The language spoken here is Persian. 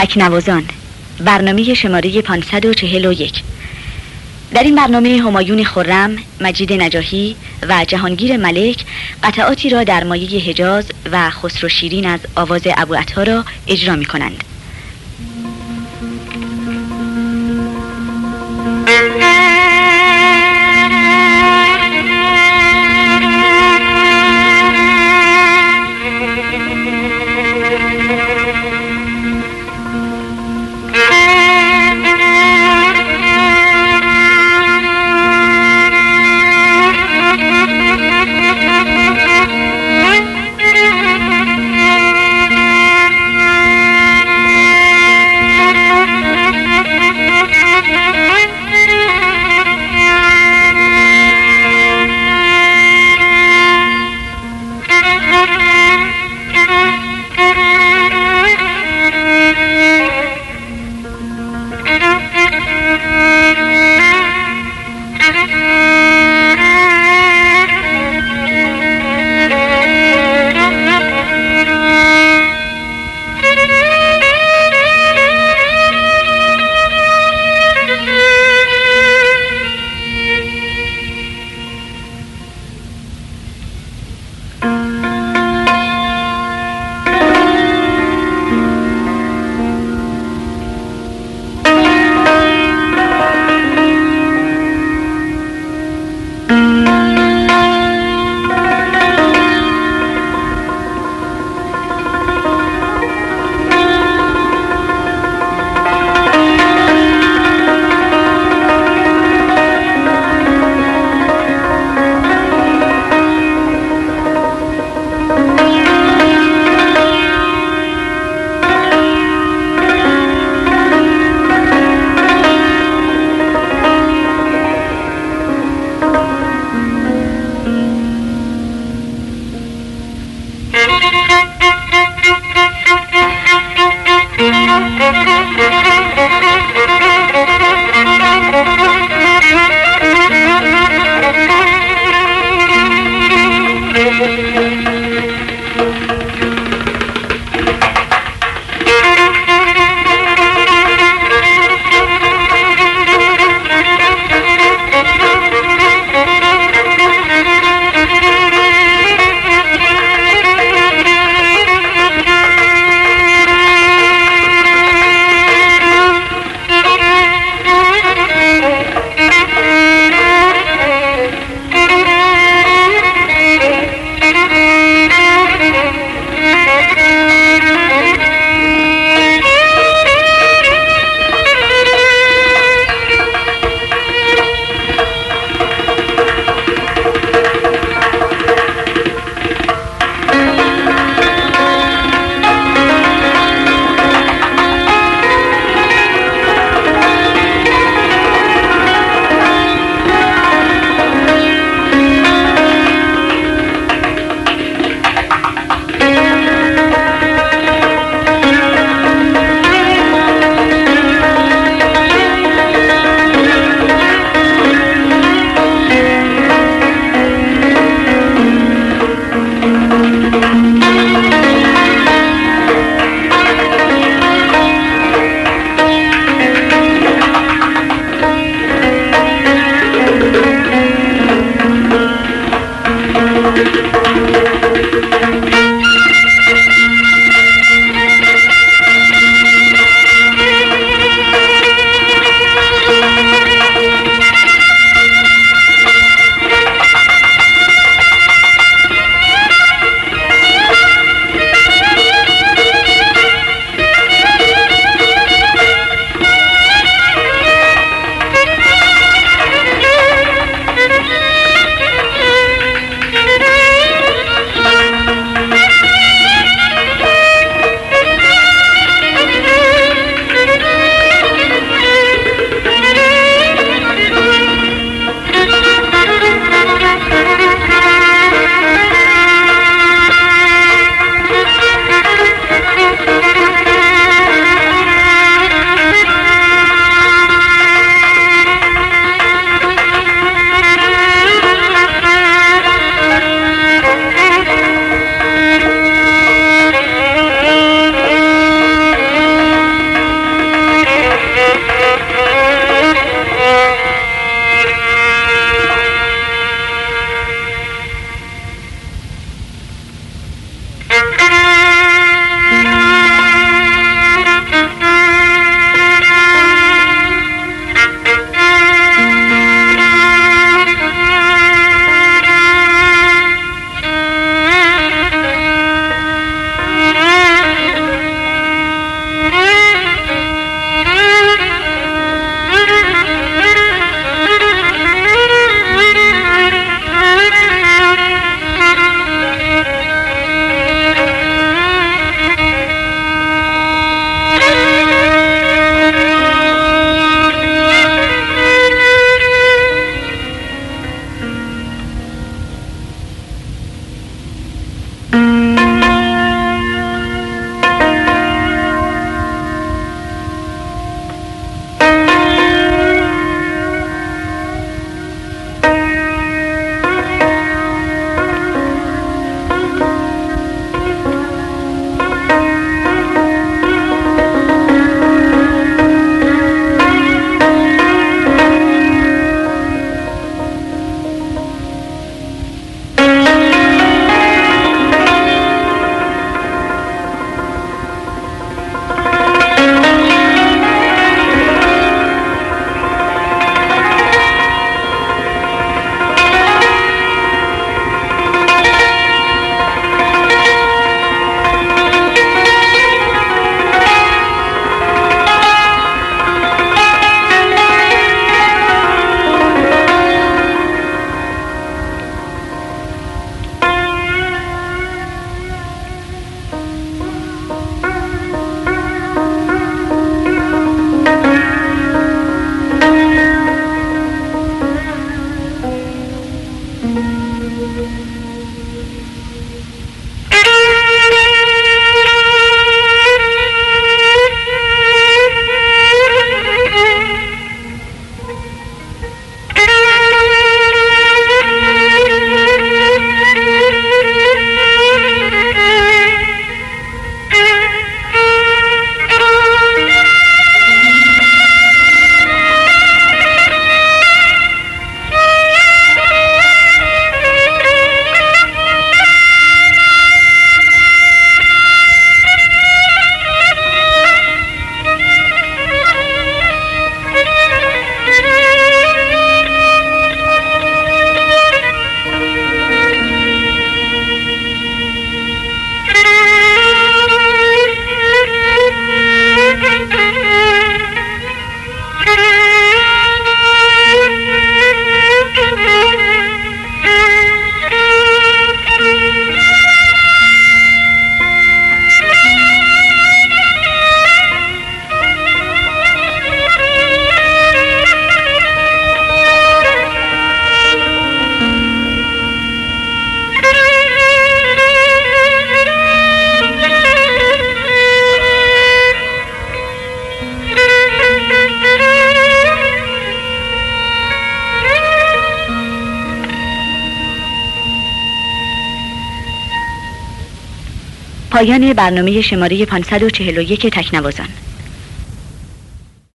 تکنوازان برنامه شماره 541 در این برنامه همایون خرم، مجید نجاهی و جهانگیر ملک قطعاتی را در مایه حجاز و خسرو شیرین از آواز ابو را اجرا می کنند. پایان برنامه شماره 541 تکنوازان.